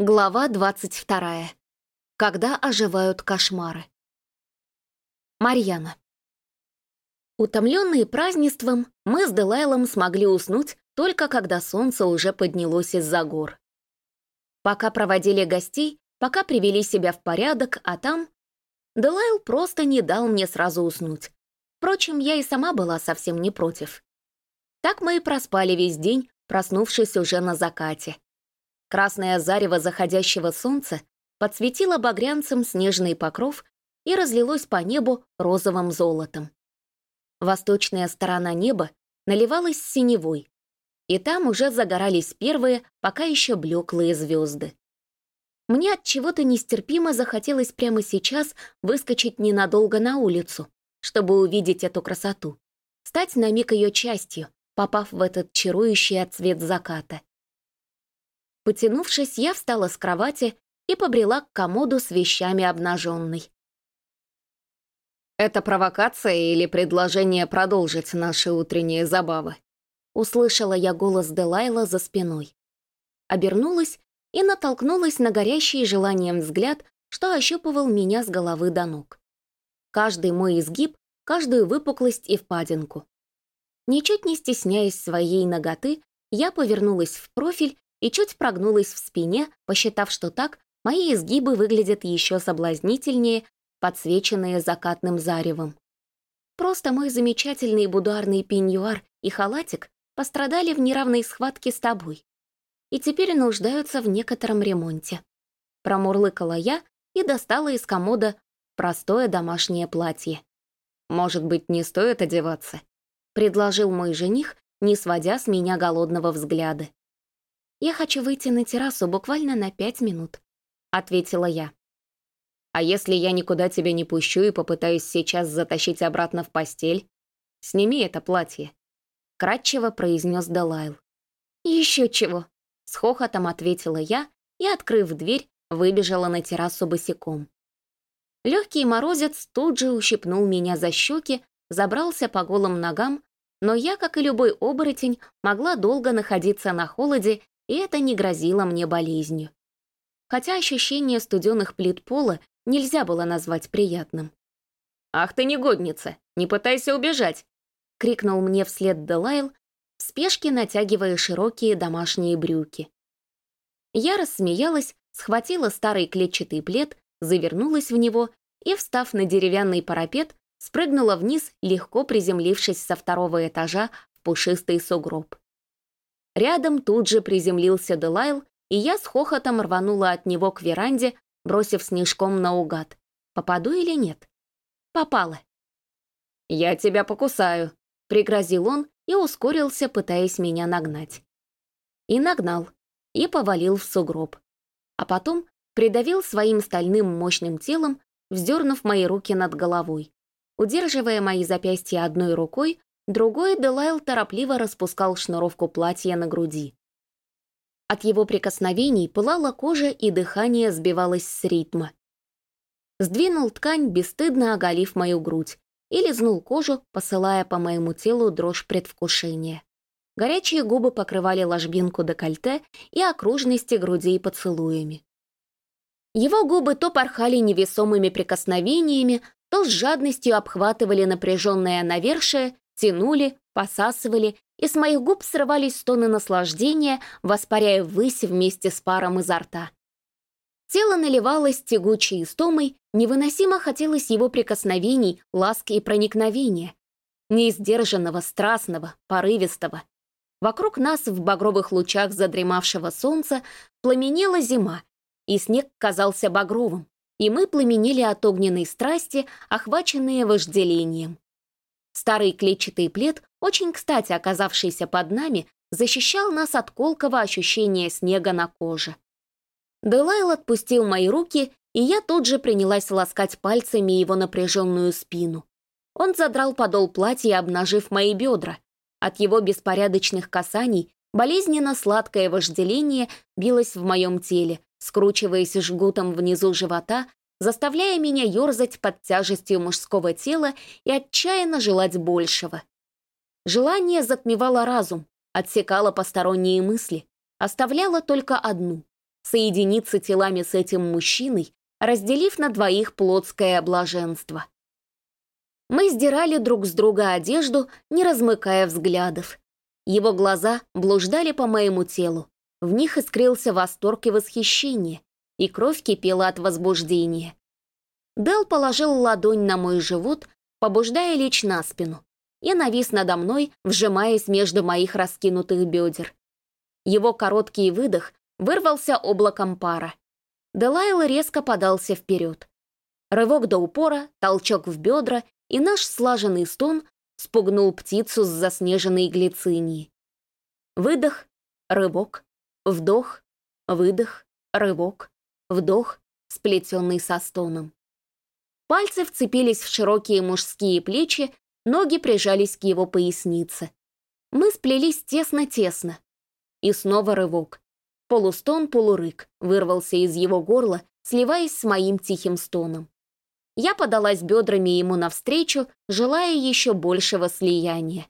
Глава 22. Когда оживают кошмары. Марьяна. Утомленные празднеством, мы с Делайлом смогли уснуть только когда солнце уже поднялось из-за гор. Пока проводили гостей, пока привели себя в порядок, а там... Делайл просто не дал мне сразу уснуть. Впрочем, я и сама была совсем не против. Так мы и проспали весь день, проснувшись уже на закате. Красное зарево заходящего солнца подсветило багрянцем снежный покров и разлилось по небу розовым золотом. Восточная сторона неба наливалась синевой, и там уже загорались первые, пока еще блеклые звезды. Мне от чего-то нестерпимо захотелось прямо сейчас выскочить ненадолго на улицу, чтобы увидеть эту красоту, стать на миг ее частью, попав в этот чарующий отцвет заката. Потянувшись, я встала с кровати и побрела к комоду с вещами обнаженной. «Это провокация или предложение продолжить наши утренние забавы?» Услышала я голос Делайла за спиной. Обернулась и натолкнулась на горящий желанием взгляд, что ощупывал меня с головы до ног. Каждый мой изгиб, каждую выпуклость и впадинку. Ничуть не стесняясь своей ноготы, я повернулась в профиль и чуть прогнулась в спине, посчитав, что так мои изгибы выглядят еще соблазнительнее, подсвеченные закатным заревом. Просто мой замечательный будуарный пеньюар и халатик пострадали в неравной схватке с тобой и теперь нуждаются в некотором ремонте. Промурлыкала я и достала из комода простое домашнее платье. «Может быть, не стоит одеваться?» — предложил мой жених, не сводя с меня голодного взгляда. «Я хочу выйти на террасу буквально на пять минут», — ответила я. «А если я никуда тебя не пущу и попытаюсь сейчас затащить обратно в постель? Сними это платье», — кратчево произнес Далайл. «Еще чего», — с хохотом ответила я и, открыв дверь, выбежала на террасу босиком. Легкий морозец тут же ущипнул меня за щеки, забрался по голым ногам, но я, как и любой оборотень, могла долго находиться на холоде и это не грозило мне болезнью. Хотя ощущение студенных плит пола нельзя было назвать приятным. «Ах ты негодница! Не пытайся убежать!» — крикнул мне вслед Делайл, в спешке натягивая широкие домашние брюки. Я рассмеялась, схватила старый клетчатый плед, завернулась в него и, встав на деревянный парапет, спрыгнула вниз, легко приземлившись со второго этажа в пушистый сугроб. Рядом тут же приземлился Делайл, и я с хохотом рванула от него к веранде, бросив снежком наугад. Попаду или нет? Попала. «Я тебя покусаю», — пригрозил он и ускорился, пытаясь меня нагнать. И нагнал, и повалил в сугроб. А потом придавил своим стальным мощным телом, вздернув мои руки над головой. Удерживая мои запястья одной рукой, Другой Делайл торопливо распускал шнуровку платья на груди. От его прикосновений пылала кожа и дыхание сбивалось с ритма. Сдвинул ткань, бесстыдно оголив мою грудь, и лизнул кожу, посылая по моему телу дрожь предвкушения. Горячие губы покрывали ложбинку декольте и окружности грудей поцелуями. Его губы то порхали невесомыми прикосновениями, то с жадностью обхватывали напряженное навершие тянули, посасывали, и с моих губ срывались стоны наслаждения, воспаряя ввысь вместе с паром изо рта. Тело наливалось тягучей истомой, невыносимо хотелось его прикосновений, ласки и проникновения. Неиздержанного, страстного, порывистого. Вокруг нас в багровых лучах задремавшего солнца пламенела зима, и снег казался багровым, и мы пламенели от огненной страсти, охваченные вожделением. Старый клетчатый плед, очень кстати оказавшийся под нами, защищал нас от колкого ощущения снега на коже. Делайл отпустил мои руки, и я тут же принялась ласкать пальцами его напряженную спину. Он задрал подол платья, обнажив мои бедра. От его беспорядочных касаний болезненно сладкое вожделение билось в моем теле, скручиваясь жгутом внизу живота, заставляя меня ерзать под тяжестью мужского тела и отчаянно желать большего. Желание затмевало разум, отсекало посторонние мысли, оставляло только одну — соединиться телами с этим мужчиной, разделив на двоих плотское блаженство. Мы сдирали друг с друга одежду, не размыкая взглядов. Его глаза блуждали по моему телу. В них искрился восторг и восхищение, и кровь кипела от возбуждения. Дел положил ладонь на мой живот, побуждая лечь на спину, и навис надо мной, вжимаясь между моих раскинутых бедер. Его короткий выдох вырвался облаком пара. Делайл резко подался вперед. Рывок до упора, толчок в бедра, и наш слаженный стон спугнул птицу с заснеженной глицинии. Выдох, рывок, вдох, выдох, рывок, вдох, сплетенный со стоном. Пальцы вцепились в широкие мужские плечи, ноги прижались к его пояснице. Мы сплелись тесно-тесно. И снова рывок. Полустон-полурык вырвался из его горла, сливаясь с моим тихим стоном. Я подалась бедрами ему навстречу, желая еще большего слияния.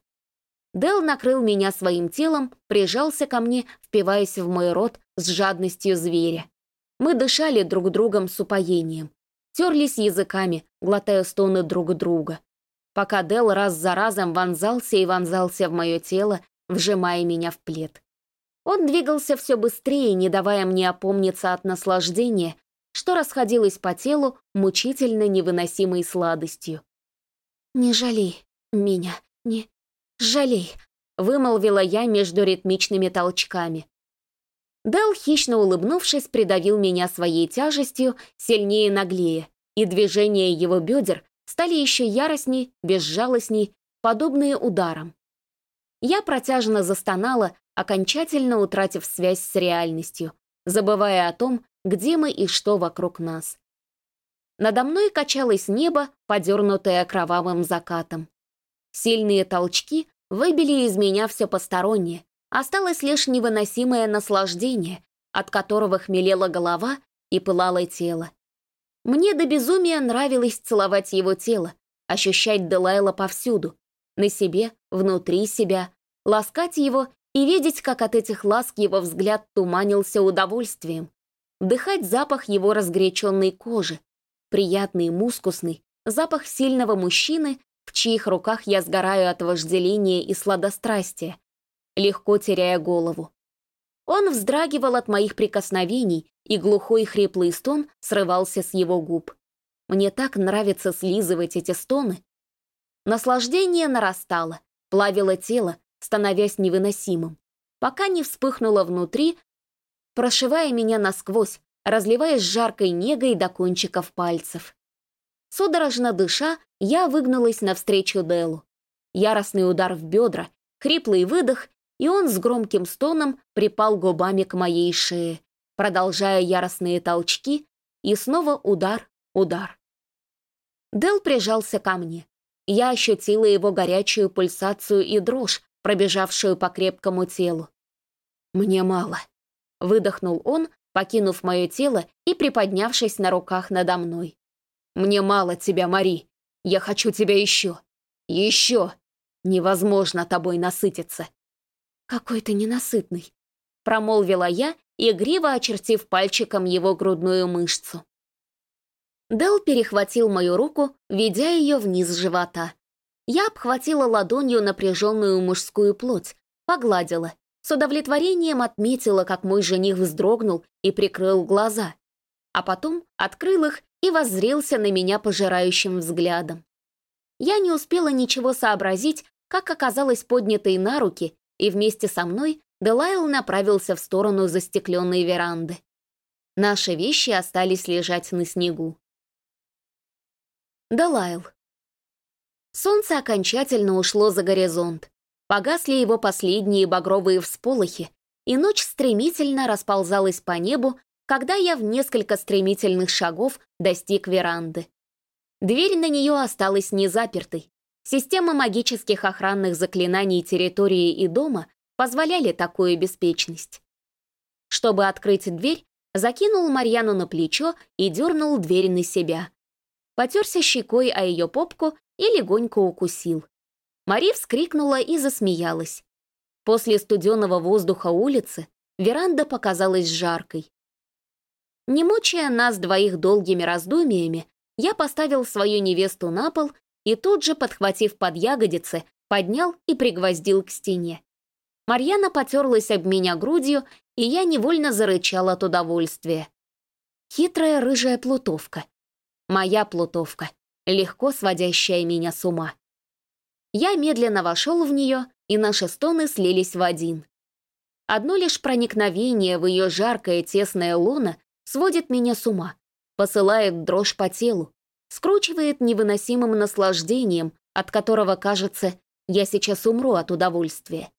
Дел накрыл меня своим телом, прижался ко мне, впиваясь в мой рот с жадностью зверя. Мы дышали друг другом с упоением, терлись языками, глотая стоны друг друга. Пока Дел раз за разом вонзался и вонзался в мое тело, вжимая меня в плед. Он двигался все быстрее, не давая мне опомниться от наслаждения, что расходилось по телу мучительно невыносимой сладостью. «Не жалей меня, не жалей», — вымолвила я между ритмичными толчками. Дел, хищно улыбнувшись, придавил меня своей тяжестью сильнее и наглее, и движения его бедер стали еще яростней, безжалостней, подобные ударам. Я протяжно застонала, окончательно утратив связь с реальностью, забывая о том, где мы и что вокруг нас. Надо мной качалось небо, подернутое кровавым закатом. Сильные толчки выбили из меня все постороннее, осталось лишь невыносимое наслаждение, от которого хмелела голова и пылало тело. Мне до безумия нравилось целовать его тело, ощущать Делайла повсюду, на себе, внутри себя, ласкать его и видеть, как от этих ласк его взгляд туманился удовольствием, вдыхать запах его разгоряченной кожи, приятный, мускусный, запах сильного мужчины, в чьих руках я сгораю от вожделения и сладострастия, легко теряя голову. Он вздрагивал от моих прикосновений, и глухой хриплый стон срывался с его губ. Мне так нравится слизывать эти стоны. Наслаждение нарастало, плавило тело, становясь невыносимым, пока не вспыхнуло внутри прошивая меня насквозь, разливаясь жаркой негой до кончиков пальцев. Судорожно дыша, я выгнулась навстречу Делу. Яростный удар в бедра, хриплый выдох, и он с громким стоном припал губами к моей шее, продолжая яростные толчки, и снова удар, удар. Дел прижался ко мне. Я ощутила его горячую пульсацию и дрожь, пробежавшую по крепкому телу. «Мне мало», Выдохнул он, покинув мое тело и приподнявшись на руках надо мной. «Мне мало тебя, Мари. Я хочу тебя еще. Еще. Невозможно тобой насытиться». «Какой ты ненасытный», — промолвила я, игриво очертив пальчиком его грудную мышцу. Дел перехватил мою руку, ведя ее вниз живота. Я обхватила ладонью напряженную мужскую плоть, погладила, с удовлетворением отметила, как мой жених вздрогнул и прикрыл глаза, а потом открыл их и воззрелся на меня пожирающим взглядом. Я не успела ничего сообразить, как оказалась поднятой на руки, и вместе со мной Делайл направился в сторону застекленной веранды. Наши вещи остались лежать на снегу. Делайл. Солнце окончательно ушло за горизонт. Погасли его последние багровые всполохи, и ночь стремительно расползалась по небу, когда я в несколько стремительных шагов достиг веранды. Дверь на нее осталась не запертой. Система магических охранных заклинаний территории и дома позволяли такую беспечность. Чтобы открыть дверь, закинул Марьяну на плечо и дернул дверь на себя. Потерся щекой о ее попку и легонько укусил. Мари вскрикнула и засмеялась. После студенного воздуха улицы веранда показалась жаркой. Не мучая нас двоих долгими раздумиями, я поставил свою невесту на пол и тут же, подхватив под ягодицы, поднял и пригвоздил к стене. Марьяна потерлась об меня грудью, и я невольно зарычал от удовольствия. Хитрая рыжая плутовка. Моя плутовка, легко сводящая меня с ума. Я медленно вошел в нее, и наши стоны слились в один. Одно лишь проникновение в ее жаркое тесное лоно сводит меня с ума, посылает дрожь по телу, скручивает невыносимым наслаждением, от которого, кажется, я сейчас умру от удовольствия.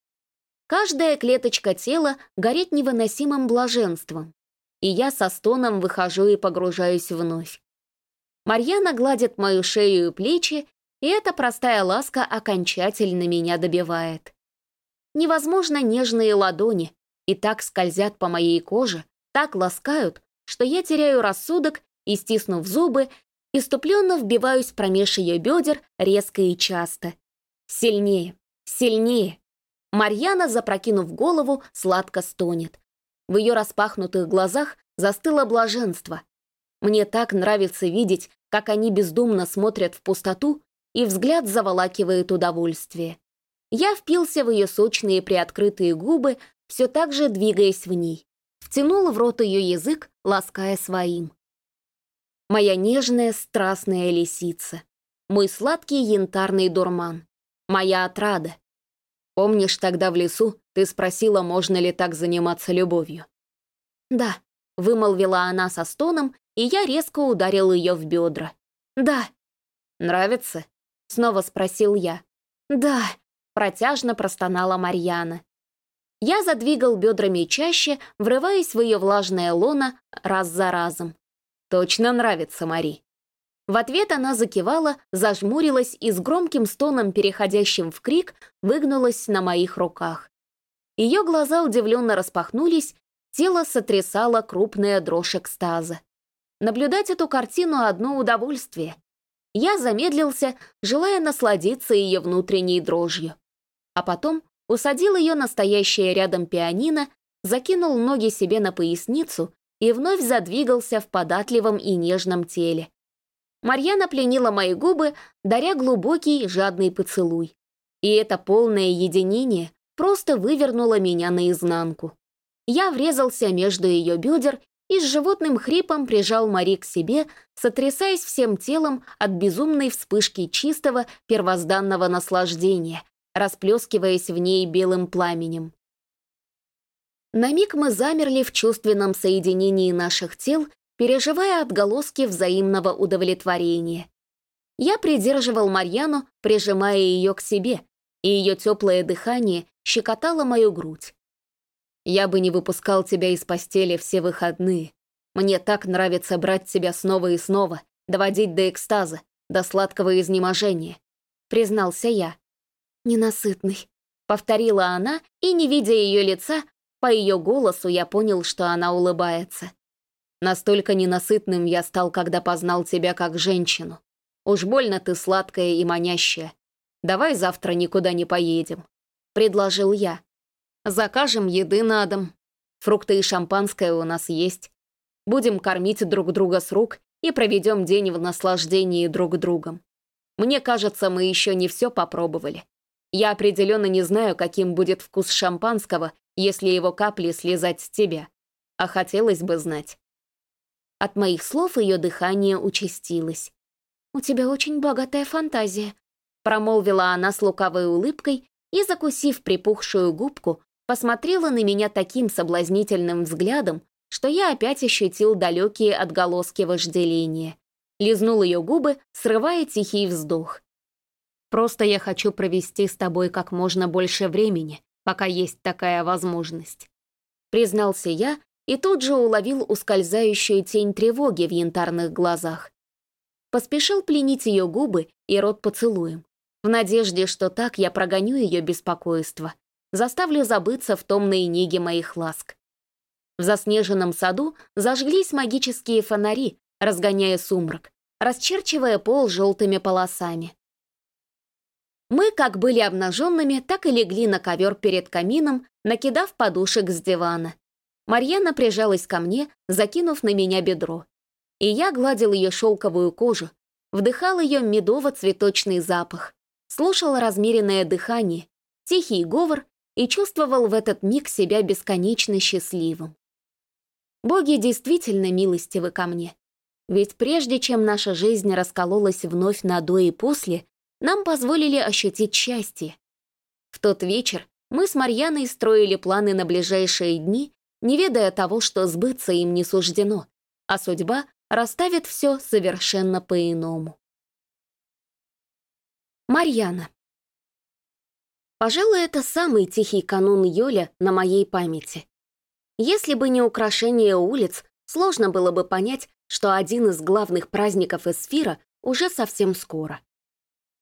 Каждая клеточка тела горит невыносимым блаженством, и я со стоном выхожу и погружаюсь вновь. Марьяна гладит мою шею и плечи, и эта простая ласка окончательно меня добивает. Невозможно нежные ладони, и так скользят по моей коже, так ласкают, что я теряю рассудок и, стиснув зубы, иступленно вбиваюсь промеж ее бедер резко и часто. Сильнее, сильнее. Марьяна, запрокинув голову, сладко стонет. В ее распахнутых глазах застыло блаженство. Мне так нравится видеть, как они бездумно смотрят в пустоту, и взгляд заволакивает удовольствие. Я впился в ее сочные приоткрытые губы, все так же двигаясь в ней. Втянул в рот ее язык, лаская своим. Моя нежная, страстная лисица. Мой сладкий янтарный дурман. Моя отрада. Помнишь, тогда в лесу ты спросила, можно ли так заниматься любовью? Да, вымолвила она со стоном, и я резко ударил ее в бедра. Да. Нравится? Снова спросил я. Да, протяжно простонала Марьяна. Я задвигал бедрами чаще, врываясь в ее влажное лоно раз за разом. «Точно нравится, Мари». В ответ она закивала, зажмурилась и с громким стоном, переходящим в крик, выгнулась на моих руках. Ее глаза удивленно распахнулись, тело сотрясало крупная дрожь экстаза. Наблюдать эту картину — одно удовольствие. Я замедлился, желая насладиться ее внутренней дрожью. А потом усадил ее на стоящее рядом пианино, закинул ноги себе на поясницу и вновь задвигался в податливом и нежном теле. Марьяна пленила мои губы, даря глубокий, жадный поцелуй. И это полное единение просто вывернуло меня наизнанку. Я врезался между ее бедер и с животным хрипом прижал Мари к себе, сотрясаясь всем телом от безумной вспышки чистого первозданного наслаждения, расплескиваясь в ней белым пламенем. На миг мы замерли в чувственном соединении наших тел, переживая отголоски взаимного удовлетворения. Я придерживал Марьяну, прижимая ее к себе, и ее теплое дыхание щекотало мою грудь. Я бы не выпускал тебя из постели все выходные. Мне так нравится брать тебя снова и снова, доводить до экстаза, до сладкого изнеможения», — признался я. «Ненасытный», — повторила она, и, не видя ее лица, по ее голосу я понял, что она улыбается. Настолько ненасытным я стал, когда познал тебя как женщину. Уж больно ты сладкая и манящая. Давай завтра никуда не поедем», — предложил я. «Закажем еды на дом. Фрукты и шампанское у нас есть. Будем кормить друг друга с рук и проведем день в наслаждении друг другом. Мне кажется, мы еще не все попробовали. Я определенно не знаю, каким будет вкус шампанского, если его капли слезать с тебя. А хотелось бы знать. От моих слов ее дыхание участилось. «У тебя очень богатая фантазия», — промолвила она с лукавой улыбкой и, закусив припухшую губку, посмотрела на меня таким соблазнительным взглядом, что я опять ощутил далекие отголоски вожделения. Лизнул ее губы, срывая тихий вздох. Просто я хочу провести с тобой как можно больше времени, пока есть такая возможность. Признался я и тут же уловил ускользающую тень тревоги в янтарных глазах. Поспешил пленить ее губы и рот поцелуем, в надежде, что так я прогоню ее беспокойство, заставлю забыться в томной неге моих ласк. В заснеженном саду зажглись магические фонари, разгоняя сумрак, расчерчивая пол желтыми полосами. Мы как были обнаженными, так и легли на ковер перед камином, накидав подушек с дивана. Марьяна прижалась ко мне, закинув на меня бедро. И я гладил ее шелковую кожу, вдыхал ее медово-цветочный запах, слушал размеренное дыхание, тихий говор и чувствовал в этот миг себя бесконечно счастливым. Боги действительно милостивы ко мне. Ведь прежде чем наша жизнь раскололась вновь на «до» и «после», нам позволили ощутить счастье. В тот вечер мы с Марьяной строили планы на ближайшие дни, не ведая того, что сбыться им не суждено, а судьба расставит все совершенно по-иному. Марьяна. Пожалуй, это самый тихий канун Йоля на моей памяти. Если бы не украшение улиц, сложно было бы понять, что один из главных праздников Эсфира уже совсем скоро.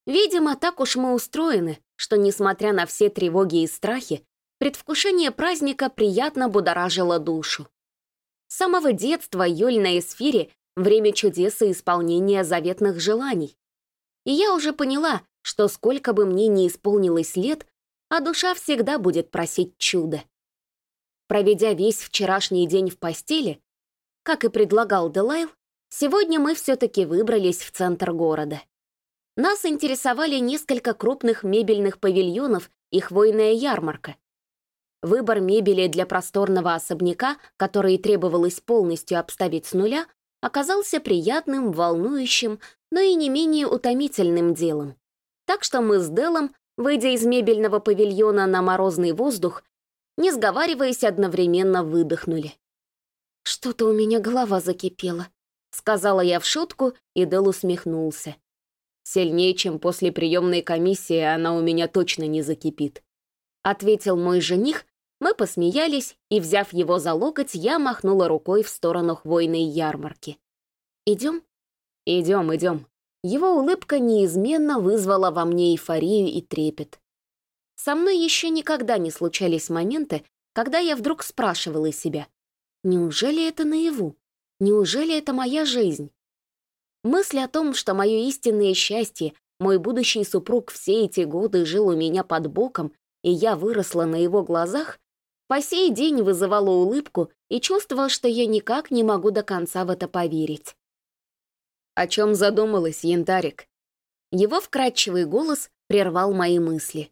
Видимо, так уж мы устроены, что, несмотря на все тревоги и страхи, предвкушение праздника приятно будоражило душу. С самого детства Йоль на Эсфире — время чудес и исполнения заветных желаний. И я уже поняла, что сколько бы мне ни исполнилось лет, а душа всегда будет просить чуда. Проведя весь вчерашний день в постели, как и предлагал Делайл, сегодня мы все-таки выбрались в центр города. Нас интересовали несколько крупных мебельных павильонов и хвойная ярмарка. Выбор мебели для просторного особняка, который требовалось полностью обставить с нуля, оказался приятным, волнующим, но и не менее утомительным делом. Так что мы с Делом, выйдя из мебельного павильона на морозный воздух, не сговариваясь, одновременно выдохнули. «Что-то у меня голова закипела», — сказала я в шутку, и Дел усмехнулся. Сильнее, чем после приемной комиссии, она у меня точно не закипит. Ответил мой жених, мы посмеялись, и, взяв его за локоть, я махнула рукой в сторону хвойной ярмарки. «Идем?» «Идем, идем». Его улыбка неизменно вызвала во мне эйфорию и трепет. Со мной еще никогда не случались моменты, когда я вдруг спрашивала себя, неужели это наяву? Неужели это моя жизнь? Мысль о том, что мое истинное счастье, мой будущий супруг все эти годы жил у меня под боком, и я выросла на его глазах, по сей день вызывала улыбку и чувствовала, что я никак не могу до конца в это поверить. «О чем задумалась, янтарик?» Его вкрадчивый голос прервал мои мысли.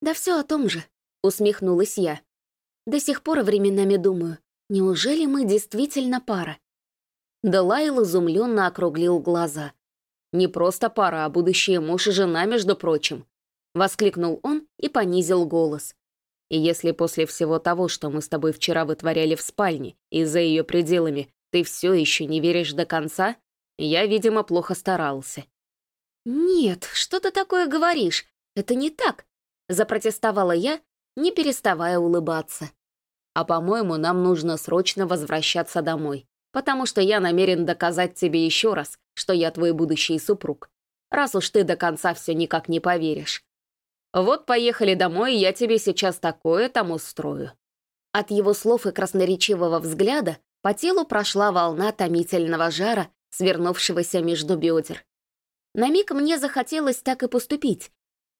«Да все о том же», — усмехнулась я. «До сих пор временами думаю, неужели мы действительно пара? Делайл изумленно округлил глаза. «Не просто пара, а будущие муж и жена, между прочим», — воскликнул он и понизил голос. «И если после всего того, что мы с тобой вчера вытворяли в спальне и за ее пределами, ты все еще не веришь до конца, я, видимо, плохо старался». «Нет, что ты такое говоришь? Это не так», — запротестовала я, не переставая улыбаться. «А, по-моему, нам нужно срочно возвращаться домой потому что я намерен доказать тебе еще раз, что я твой будущий супруг, раз уж ты до конца все никак не поверишь. Вот поехали домой, я тебе сейчас такое там устрою». От его слов и красноречивого взгляда по телу прошла волна томительного жара, свернувшегося между бедер. На миг мне захотелось так и поступить,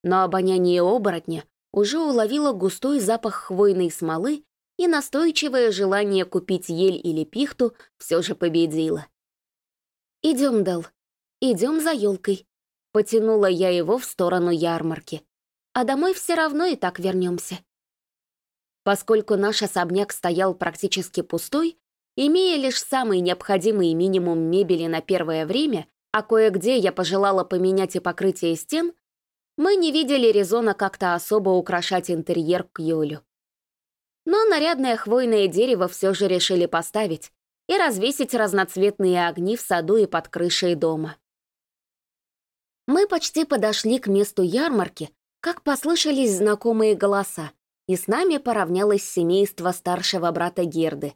но обоняние оборотня уже уловило густой запах хвойной смолы и настойчивое желание купить ель или пихту все же победило. «Идем, Дел, идем за елкой», — потянула я его в сторону ярмарки. «А домой все равно и так вернемся». Поскольку наш особняк стоял практически пустой, имея лишь самый необходимый минимум мебели на первое время, а кое-где я пожелала поменять и покрытие стен, мы не видели резона как-то особо украшать интерьер к Юлю. Но нарядное хвойное дерево все же решили поставить и развесить разноцветные огни в саду и под крышей дома. Мы почти подошли к месту ярмарки, как послышались знакомые голоса, и с нами поравнялось семейство старшего брата Герды,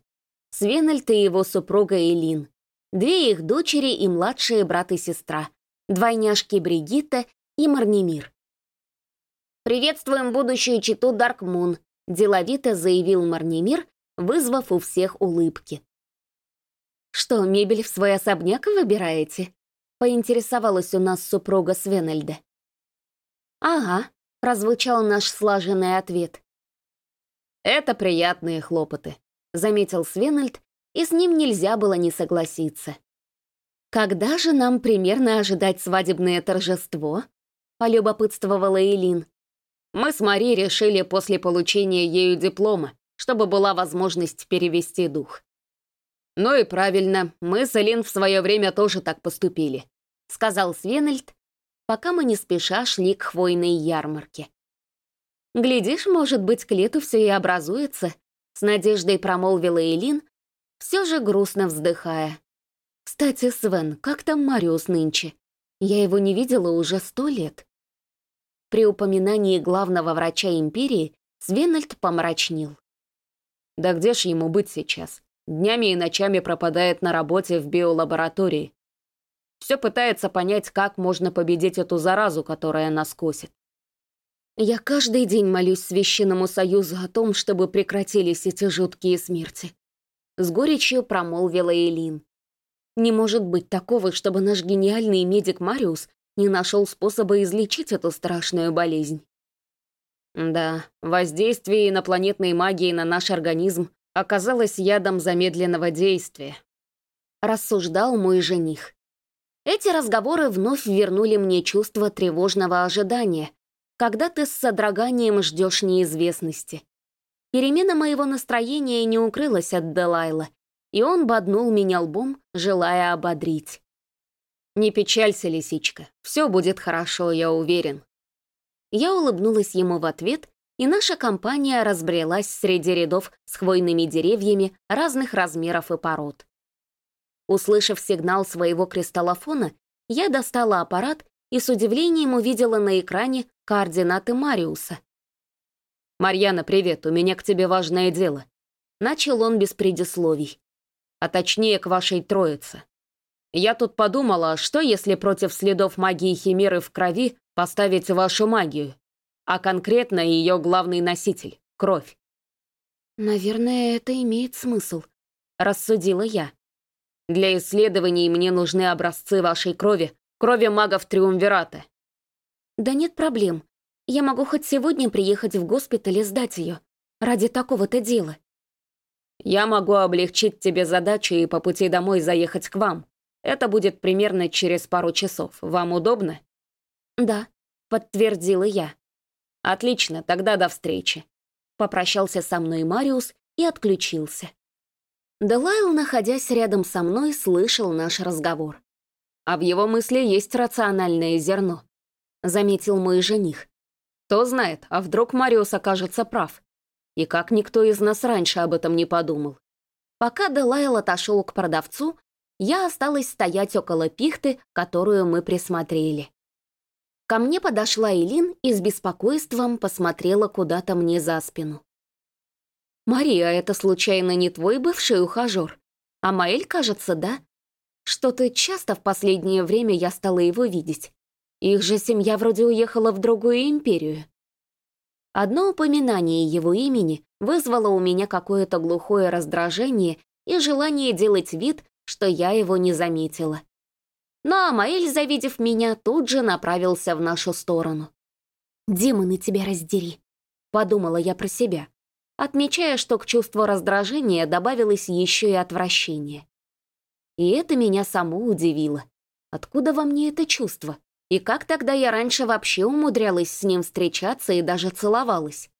Свенельд и его супруга Элин, две их дочери и младшие брат и сестра, двойняшки Бригитта и Марнимир. «Приветствуем будущую читу Даркмун», деловито заявил Марнимир, вызвав у всех улыбки. «Что, мебель в свой особняк выбираете?» — поинтересовалась у нас супруга Свенельда. «Ага», — прозвучал наш слаженный ответ. «Это приятные хлопоты», заметил Свенальд, и с ним нельзя было не согласиться. «Когда же нам примерно ожидать свадебное торжество?» — полюбопытствовала Элин. «Мы с Мари решили после получения ею диплома, чтобы была возможность перевести дух». «Ну и правильно, мы с Элин в свое время тоже так поступили», — сказал Свенельд, пока мы не спеша шли к хвойной ярмарке. «Глядишь, может быть, к лету все и образуется», — с надеждой промолвила Элин, все же грустно вздыхая. «Кстати, Свен, как там Мариус нынче? Я его не видела уже сто лет». При упоминании главного врача Империи Свенальд помрачнел. «Да где ж ему быть сейчас? Днями и ночами пропадает на работе в биолаборатории. Все пытается понять, как можно победить эту заразу, которая нас косит. Я каждый день молюсь Священному Союзу о том, чтобы прекратились эти жуткие смерти. С горечью промолвила Элин. Не может быть такого, чтобы наш гениальный медик Мариус не нашел способа излечить эту страшную болезнь. Да, воздействие инопланетной магии на наш организм оказалось ядом замедленного действия. Рассуждал мой жених. Эти разговоры вновь вернули мне чувство тревожного ожидания, когда ты с содроганием ждешь неизвестности. Перемена моего настроения не укрылась от Делайла, и он боднул меня лбом, желая ободрить. «Не печалься, лисичка, все будет хорошо, я уверен». Я улыбнулась ему в ответ, и наша компания разбрелась среди рядов с хвойными деревьями разных размеров и пород. Услышав сигнал своего кристаллофона, я достала аппарат и с удивлением увидела на экране координаты Мариуса. «Марьяна, привет, у меня к тебе важное дело». Начал он без предисловий. А точнее, к вашей троице. Я тут подумала, что если против следов магии Химеры в крови поставить вашу магию, а конкретно ее главный носитель — кровь? «Наверное, это имеет смысл», — рассудила я. «Для исследований мне нужны образцы вашей крови крови магов Триумвирата». «Да нет проблем. Я могу хоть сегодня приехать в госпиталь и сдать ее. Ради такого-то дела». «Я могу облегчить тебе задачу и по пути домой заехать к вам. Это будет примерно через пару часов. Вам удобно?» «Да», — подтвердила я. «Отлично, тогда до встречи». Попрощался со мной Мариус и отключился. Делайл, находясь рядом со мной, слышал наш разговор. А в его мысли есть рациональное зерно, заметил мой жених. Кто знает, а вдруг Мариус окажется прав. И как никто из нас раньше об этом не подумал. Пока Делайл отошел к продавцу, я осталась стоять около пихты, которую мы присмотрели. Ко мне подошла Элин и с беспокойством посмотрела куда-то мне за спину. «Мария, это случайно не твой бывший ухажер? А Маэль, кажется, да? Что-то часто в последнее время я стала его видеть. Их же семья вроде уехала в другую империю. Одно упоминание его имени вызвало у меня какое-то глухое раздражение и желание делать вид, что я его не заметила. Но Амаэль, завидев меня, тут же направился в нашу сторону. «Демоны тебя раздери», — подумала я про себя, отмечая, что к чувству раздражения добавилось еще и отвращение. И это меня само удивило. Откуда во мне это чувство? И как тогда я раньше вообще умудрялась с ним встречаться и даже целовалась?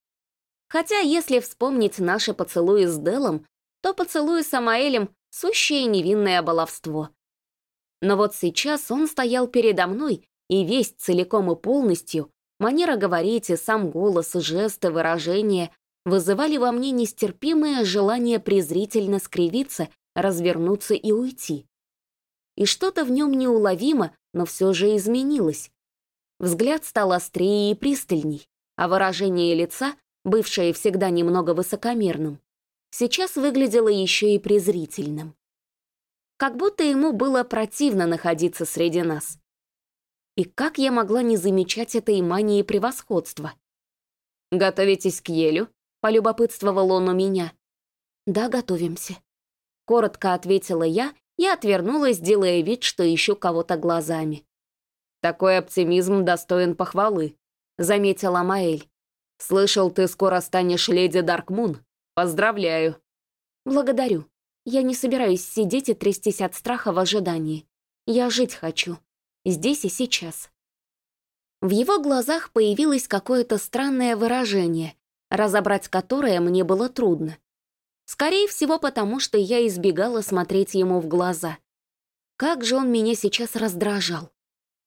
Хотя, если вспомнить наши поцелуи с Делом, то поцелуи с Амаэлем — сущее невинное баловство. Но вот сейчас он стоял передо мной, и весь целиком и полностью, манера говорить и сам голос, и жесты, выражения вызывали во мне нестерпимое желание презрительно скривиться развернуться и уйти. И что-то в нем неуловимо, но все же изменилось. Взгляд стал острее и пристальней, а выражение лица, бывшее всегда немного высокомерным, сейчас выглядело еще и презрительным. Как будто ему было противно находиться среди нас. И как я могла не замечать этой мании превосходства? «Готовитесь к елю?» — полюбопытствовал он у меня. «Да, готовимся», Коротко ответила я и отвернулась, делая вид, что ищу кого-то глазами. «Такой оптимизм достоин похвалы», — заметила Маэль. «Слышал, ты скоро станешь леди Даркмун. Поздравляю». «Благодарю. Я не собираюсь сидеть и трястись от страха в ожидании. Я жить хочу. Здесь и сейчас». В его глазах появилось какое-то странное выражение, разобрать которое мне было трудно. Скорее всего, потому что я избегала смотреть ему в глаза. Как же он меня сейчас раздражал.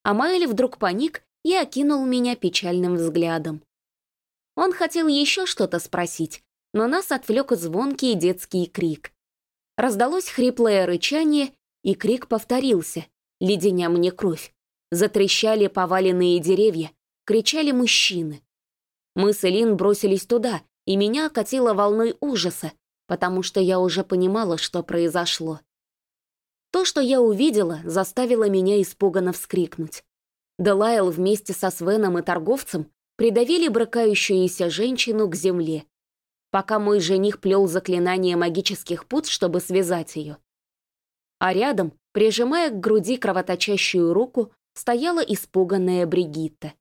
А Майли вдруг паник и окинул меня печальным взглядом. Он хотел еще что-то спросить, но нас отвлек звонкий детский крик. Раздалось хриплое рычание, и крик повторился, леденя мне кровь. Затрещали поваленные деревья, кричали мужчины. Мы с Элин бросились туда, и меня окатило волной ужаса, потому что я уже понимала, что произошло. То, что я увидела, заставило меня испуганно вскрикнуть. Делайл вместе со Свеном и торговцем придавили брыкающуюся женщину к земле, пока мой жених плел заклинание магических пут, чтобы связать ее. А рядом, прижимая к груди кровоточащую руку, стояла испуганная Бригитта.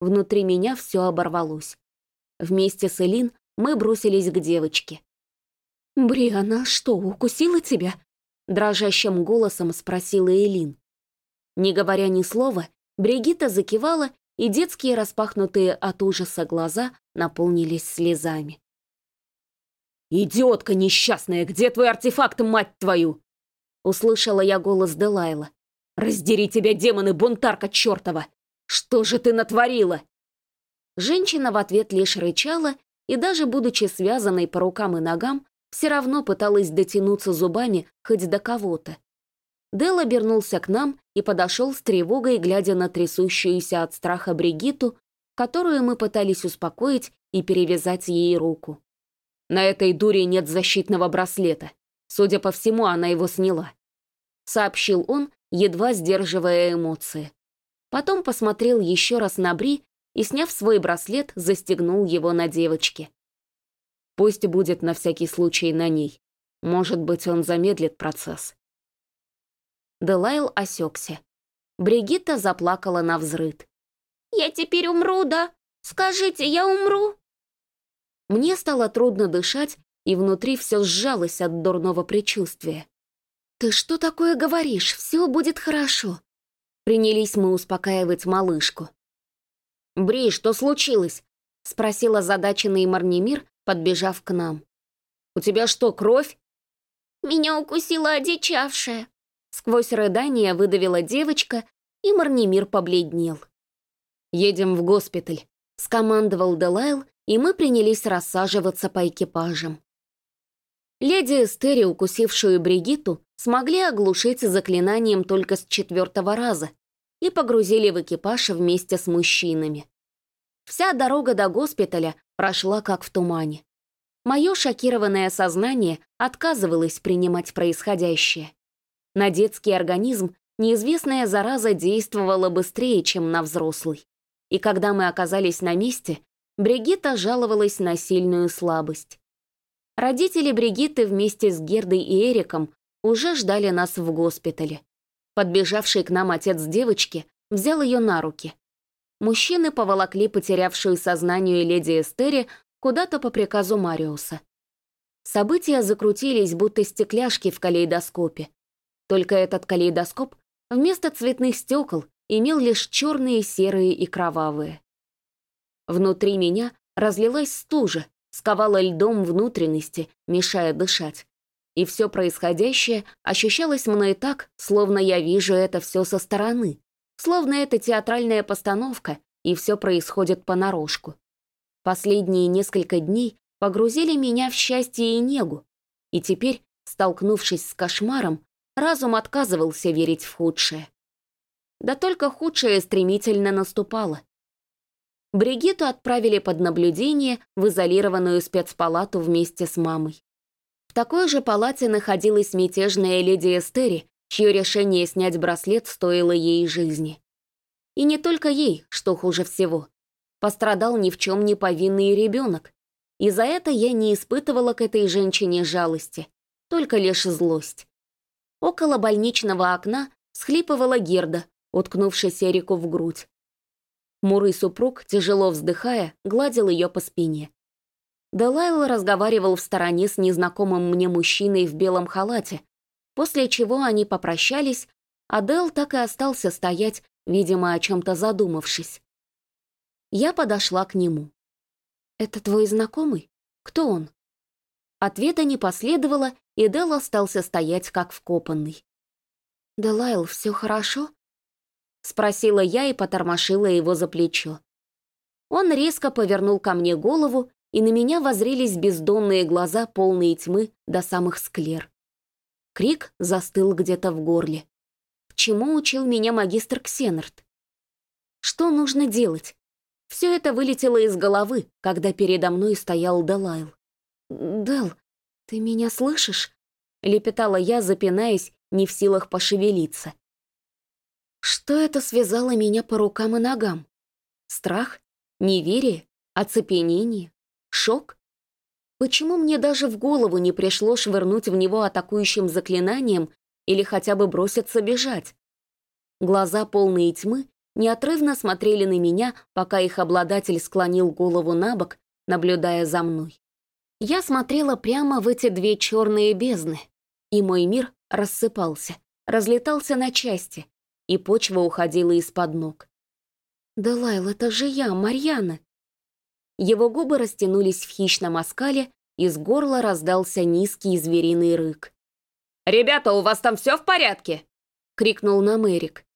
Внутри меня все оборвалось. Вместе с Элин мы бросились к девочке. «Бри, она что, укусила тебя?» Дрожащим голосом спросила Элин. Не говоря ни слова, Бригитта закивала, и детские распахнутые от ужаса глаза наполнились слезами. «Идиотка несчастная, где твой артефакт, мать твою?» Услышала я голос Делайла. «Раздери тебя, демоны, бунтарка чертова! Что же ты натворила?» Женщина в ответ лишь рычала и даже будучи связанной по рукам и ногам, все равно пыталась дотянуться зубами хоть до кого-то. Дел обернулся к нам и подошел с тревогой, глядя на трясущуюся от страха Бригиту, которую мы пытались успокоить и перевязать ей руку. «На этой дуре нет защитного браслета. Судя по всему, она его сняла», — сообщил он, едва сдерживая эмоции. Потом посмотрел еще раз на Бри и, сняв свой браслет, застегнул его на девочке. Пусть будет на всякий случай на ней. Может быть, он замедлит процесс. Делайл осекся. Бригитта заплакала на взрыд. «Я теперь умру, да? Скажите, я умру?» Мне стало трудно дышать, и внутри все сжалось от дурного предчувствия. «Ты что такое говоришь? Все будет хорошо!» Принялись мы успокаивать малышку. «Бри, что случилось?» — спросила задаченный Марнемир, подбежав к нам. «У тебя что, кровь?» «Меня укусила одичавшая!» Сквозь рыдание выдавила девочка, и Марнимир побледнел. «Едем в госпиталь», — скомандовал Делайл, и мы принялись рассаживаться по экипажам. Леди Эстери, укусившую Бригиту, смогли оглушить заклинанием только с четвертого раза и погрузили в экипаж вместе с мужчинами. Вся дорога до госпиталя прошла как в тумане. Мое шокированное сознание отказывалось принимать происходящее. На детский организм неизвестная зараза действовала быстрее, чем на взрослый. И когда мы оказались на месте, Бригитта жаловалась на сильную слабость. Родители Бригитты вместе с Гердой и Эриком уже ждали нас в госпитале. Подбежавший к нам отец девочки взял ее на руки мужчины поволокли потерявшую сознание леди Эстери куда-то по приказу Мариуса. События закрутились, будто стекляшки в калейдоскопе. Только этот калейдоскоп вместо цветных стекол имел лишь черные, серые и кровавые. Внутри меня разлилась стужа, сковала льдом внутренности, мешая дышать. И все происходящее ощущалось мной так, словно я вижу это все со стороны. Словно это театральная постановка, и все происходит понарошку. Последние несколько дней погрузили меня в счастье и негу, и теперь, столкнувшись с кошмаром, разум отказывался верить в худшее. Да только худшее стремительно наступало. Бригиту отправили под наблюдение в изолированную спецпалату вместе с мамой. В такой же палате находилась мятежная леди Эстери, чье решение снять браслет стоило ей жизни. И не только ей, что хуже всего. Пострадал ни в чем не повинный ребенок. И за это я не испытывала к этой женщине жалости, только лишь злость. Около больничного окна схлипывала Герда, уткнувшись Эрику в грудь. Мурый супруг, тяжело вздыхая, гладил ее по спине. Делайл разговаривал в стороне с незнакомым мне мужчиной в белом халате, после чего они попрощались, а Дел так и остался стоять, видимо, о чем-то задумавшись. Я подошла к нему. «Это твой знакомый? Кто он?» Ответа не последовало, и Дел остался стоять как вкопанный. «Делайл, все хорошо?» Спросила я и потормошила его за плечо. Он резко повернул ко мне голову, и на меня возрились бездонные глаза, полные тьмы до самых склер. Крик застыл где-то в горле. Чему учил меня магистр Ксенарт? Что нужно делать? Все это вылетело из головы, когда передо мной стоял Делайл. «Дел, ты меня слышишь?» — лепетала я, запинаясь, не в силах пошевелиться. Что это связало меня по рукам и ногам? Страх? Неверие? Оцепенение? Шок? Почему мне даже в голову не пришло швырнуть в него атакующим заклинанием или хотя бы броситься бежать? Глаза, полные тьмы, неотрывно смотрели на меня, пока их обладатель склонил голову на бок, наблюдая за мной. Я смотрела прямо в эти две черные бездны, и мой мир рассыпался, разлетался на части, и почва уходила из-под ног. «Да, Лайл, это же я, Марьяна!» Его губы растянулись в хищном оскале, из горла раздался низкий звериный рык. «Ребята, у вас там все в порядке?» — крикнул нам Эрик.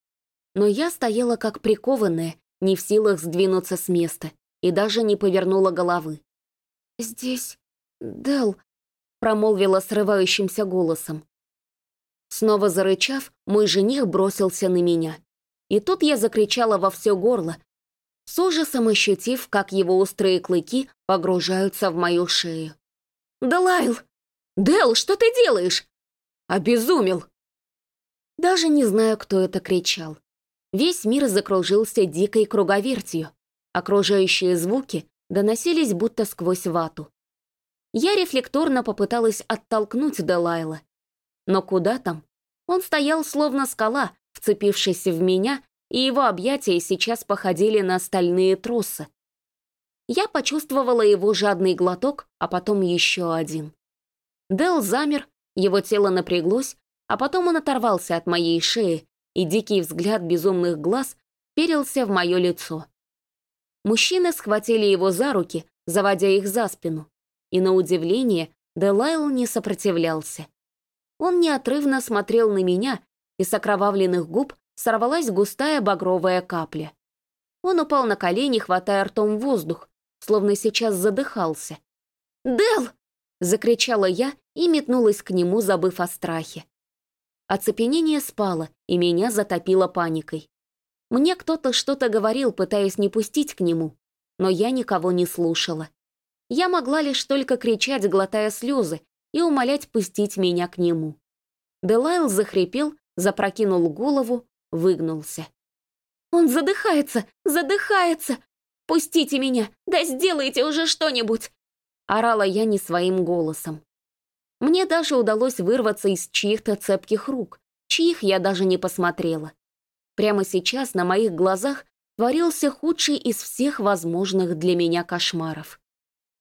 Но я стояла как прикованная, не в силах сдвинуться с места, и даже не повернула головы. «Здесь... Дел...» — промолвила срывающимся голосом. Снова зарычав, мой жених бросился на меня. И тут я закричала во все горло, с ужасом ощутив, как его острые клыки погружаются в мою шею. «Делайл! Дел, что ты делаешь?» «Обезумел!» Даже не знаю, кто это кричал. Весь мир закружился дикой круговертью. Окружающие звуки доносились будто сквозь вату. Я рефлекторно попыталась оттолкнуть Делайла, но куда там? Он стоял словно скала, вцепившись в меня, и его объятия сейчас походили на стальные тросы. Я почувствовала его жадный глоток, а потом еще один. Дел замер, его тело напряглось, а потом он оторвался от моей шеи, и дикий взгляд безумных глаз перился в мое лицо. Мужчины схватили его за руки, заводя их за спину, и, на удивление, Делайл не сопротивлялся. Он неотрывно смотрел на меня, и с окровавленных губ сорвалась густая багровая капля. Он упал на колени, хватая ртом воздух, словно сейчас задыхался. «Дел!» — закричала я и метнулась к нему, забыв о страхе. Оцепенение спало, и меня затопило паникой. Мне кто-то что-то говорил, пытаясь не пустить к нему, но я никого не слушала. Я могла лишь только кричать, глотая слезы, и умолять пустить меня к нему. Делайл захрипел, запрокинул голову, выгнулся. «Он задыхается! Задыхается! Пустите меня! Да сделайте уже что-нибудь!» Орала я не своим голосом. Мне даже удалось вырваться из чьих-то цепких рук, чьих я даже не посмотрела. Прямо сейчас на моих глазах творился худший из всех возможных для меня кошмаров.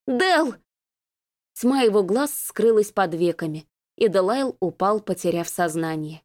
«Дел!» Тьма его глаз скрылась под веками, и Делайл упал, потеряв сознание.